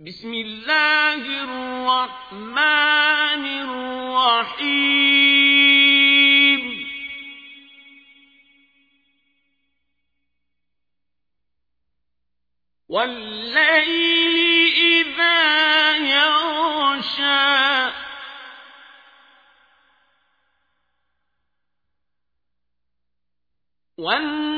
بسم الله الرحمن الرحيم. والليل إذا يغشى. والنهار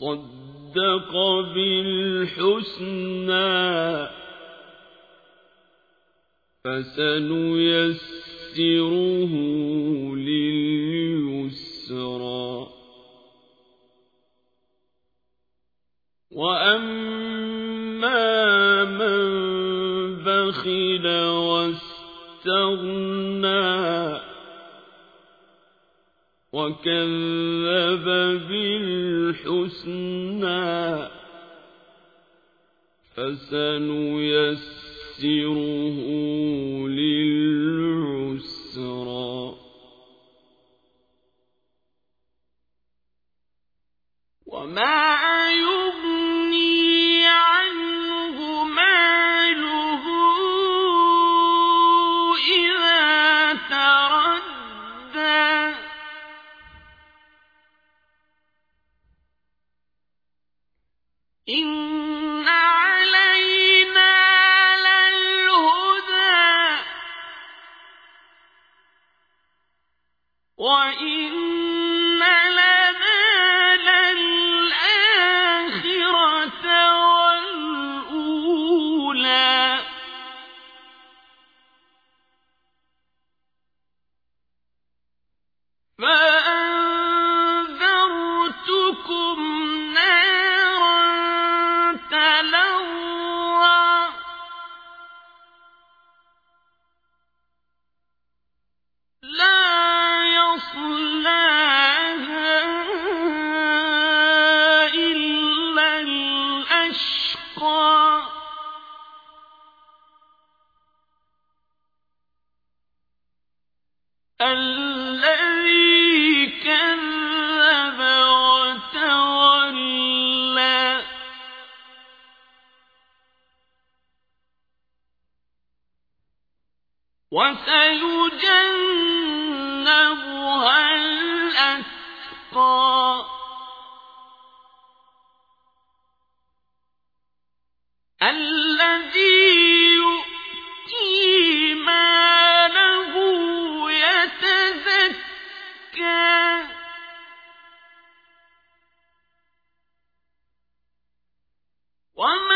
وصدق بالحسنى فسنيسره لليسرى وأما من بخل واستغنى وكذب بالحسنى فسنيسره للعسرى وإن لنا للآخرة والأولى الذي كذب وتولى. وسيجنبها الأتقى. الذي وما